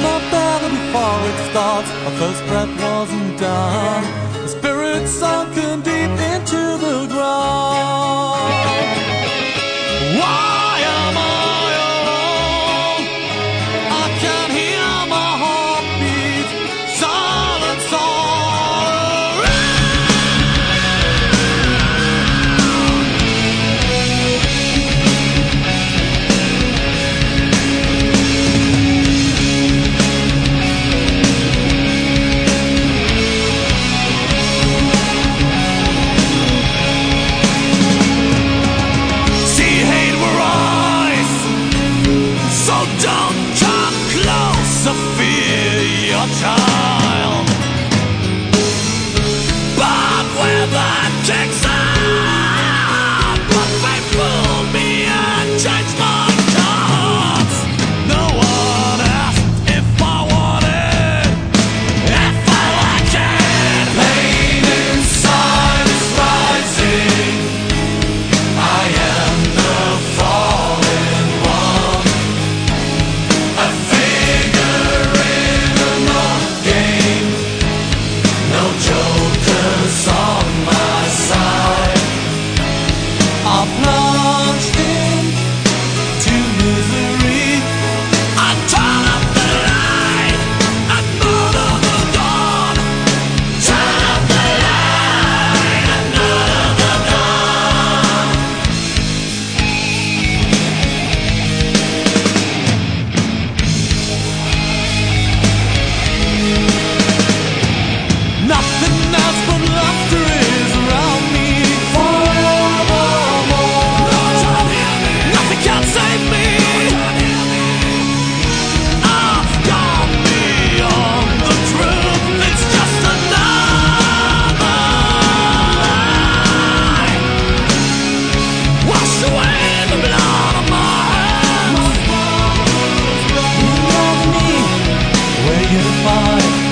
not there before it starts. Our first breath wasn't done. The spirit sunk you find